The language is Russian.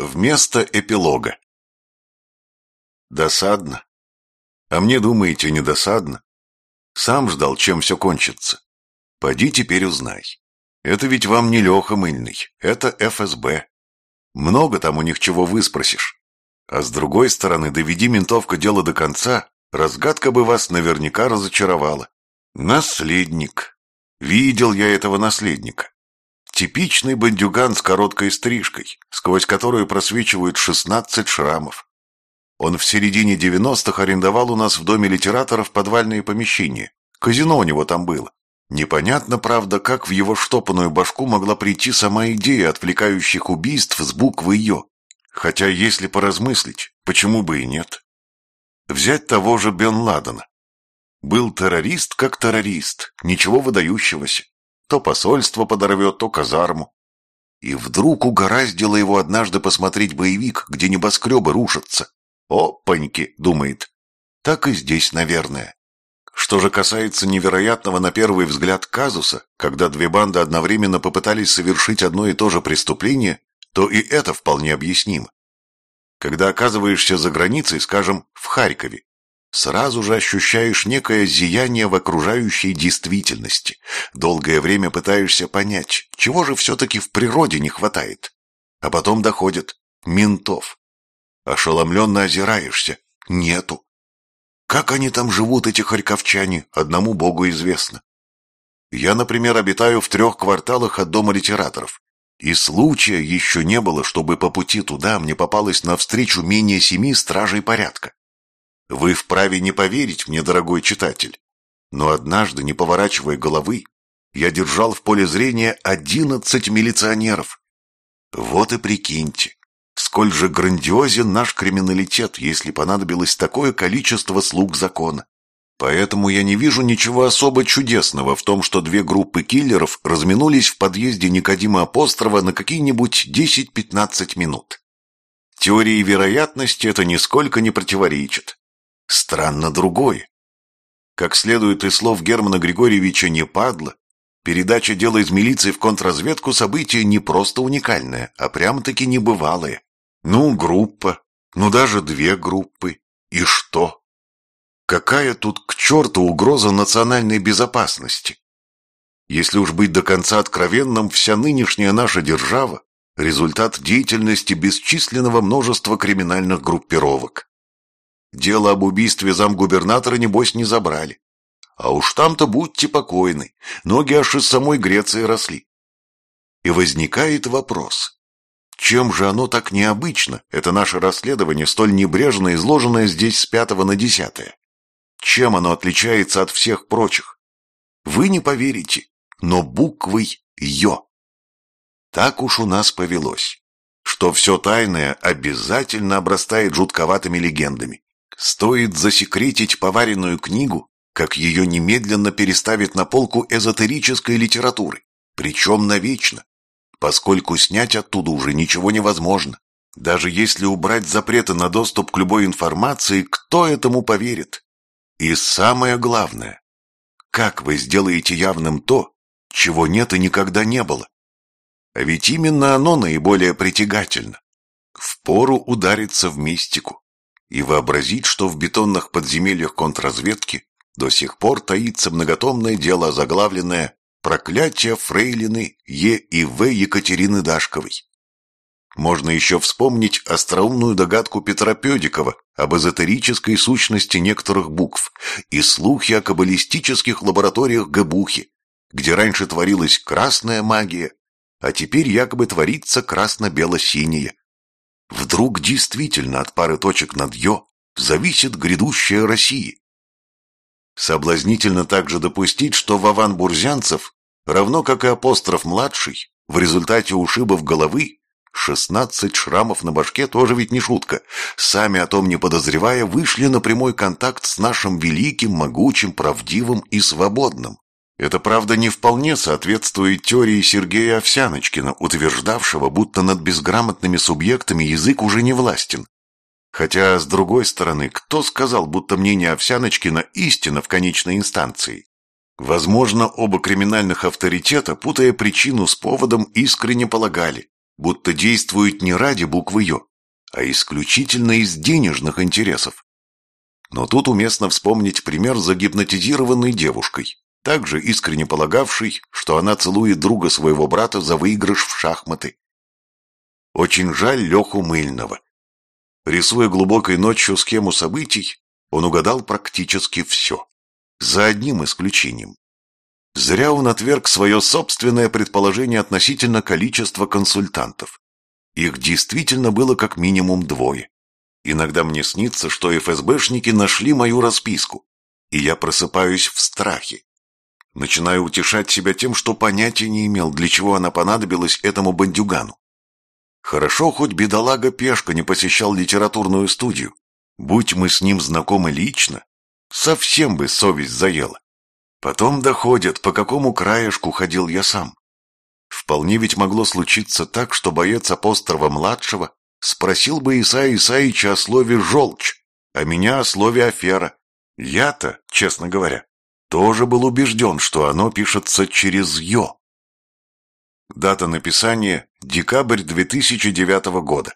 Вместо эпилога. Досадно. А мне, думаете, не досадно? Сам ждал, чем все кончится. Поди теперь узнай. Это ведь вам не Леха Мыльный, это ФСБ. Много там у них чего выспросишь. А с другой стороны, доведи ментовка дело до конца, разгадка бы вас наверняка разочаровала. Наследник. Видел я этого наследника. Типичный бандюган с короткой стрижкой, сквозь которую просвечивают шестнадцать шрамов. Он в середине девяностых арендовал у нас в доме литераторов подвальные помещения. Казино у него там было. Непонятно, правда, как в его штопанную башку могла прийти сама идея отвлекающих убийств с буквы «Ё». Хотя, если поразмыслить, почему бы и нет? Взять того же Бен Ладена. Был террорист как террорист, ничего выдающегося. То посольство подорвет, то казарму. И вдруг угораздило его однажды посмотреть боевик, где небоскребы рушатся. «Опаньки!» — думает. Так и здесь, наверное. Что же касается невероятного на первый взгляд казуса, когда две банды одновременно попытались совершить одно и то же преступление, то и это вполне объяснимо. Когда оказываешься за границей, скажем, в Харькове, Сразу же ощущаешь некое зияние в окружающей действительности. Долгое время пытаешься понять, чего же все-таки в природе не хватает. А потом доходит ментов. Ошеломленно озираешься. Нету. Как они там живут, эти харьковчане, одному богу известно. Я, например, обитаю в трех кварталах от дома литераторов. И случая еще не было, чтобы по пути туда мне попалось навстречу менее семи стражей порядка. Вы вправе не поверить мне, дорогой читатель, но однажды, не поворачивая головы, я держал в поле зрения одиннадцать милиционеров. Вот и прикиньте, сколь же грандиозен наш криминалитет, если понадобилось такое количество слуг закона. Поэтому я не вижу ничего особо чудесного в том, что две группы киллеров разминулись в подъезде Никодима Апострова на какие-нибудь 10-15 минут. Теории вероятности это нисколько не противоречит. Странно другое. Как следует из слов Германа Григорьевича не падло, передача дела из милиции в контрразведку событие не просто уникальное, а прямо-таки небывалое. Ну, группа, ну даже две группы. И что? Какая тут к черту угроза национальной безопасности? Если уж быть до конца откровенным, вся нынешняя наша держава – результат деятельности бесчисленного множества криминальных группировок. Дело об убийстве замгубернатора, небось, не забрали. А уж там-то будьте покойны, ноги аж из самой Греции росли. И возникает вопрос, чем же оно так необычно, это наше расследование, столь небрежно изложенное здесь с пятого на десятое? Чем оно отличается от всех прочих? Вы не поверите, но буквой «Ё». Так уж у нас повелось, что все тайное обязательно обрастает жутковатыми легендами. Стоит засекретить поваренную книгу, как ее немедленно переставят на полку эзотерической литературы, причем навечно, поскольку снять оттуда уже ничего невозможно. Даже если убрать запреты на доступ к любой информации, кто этому поверит? И самое главное, как вы сделаете явным то, чего нет и никогда не было? А ведь именно оно наиболее притягательно. Впору удариться в мистику и вообразить, что в бетонных подземельях контрразведки до сих пор таится многотомное дело, заглавленное «Проклятие фрейлины Е. и В. Екатерины Дашковой». Можно еще вспомнить остроумную догадку Петра Педикова об эзотерической сущности некоторых букв и слухи о каббалистических лабораториях Габухи, где раньше творилась красная магия, а теперь якобы творится красно-бело-синяя. Вдруг действительно от пары точек над «ё» зависит грядущая Россия. Соблазнительно также допустить, что Вован Бурзянцев, равно как и Апостроф-младший, в результате ушибов головы, 16 шрамов на башке тоже ведь не шутка, сами о том не подозревая, вышли на прямой контакт с нашим великим, могучим, правдивым и свободным. Это, правда, не вполне соответствует теории Сергея Овсяночкина, утверждавшего, будто над безграмотными субъектами язык уже не властен. Хотя, с другой стороны, кто сказал, будто мнение Овсяночкина истина в конечной инстанции? Возможно, оба криминальных авторитета, путая причину с поводом, искренне полагали. будто действует не ради буквы «ё», а исключительно из денежных интересов. Но тут уместно вспомнить пример загипнотизированной девушкой, также искренне полагавшей, что она целует друга своего брата за выигрыш в шахматы. Очень жаль Леху Мыльного. Рисуя глубокой ночью схему событий, он угадал практически все. За одним исключением. Зря он отверг свое собственное предположение относительно количества консультантов. Их действительно было как минимум двое. Иногда мне снится, что ФСБшники нашли мою расписку, и я просыпаюсь в страхе. Начинаю утешать себя тем, что понятия не имел, для чего она понадобилась этому бандюгану. Хорошо, хоть бедолага Пешка не посещал литературную студию. Будь мы с ним знакомы лично, совсем бы совесть заела. Потом доходят, по какому краешку ходил я сам. Вполне ведь могло случиться так, что боец апостолова-младшего спросил бы Исаия Исаича о слове «желчь», а меня о слове «афера». Я-то, честно говоря, тоже был убежден, что оно пишется через «ё». Дата написания – декабрь 2009 года.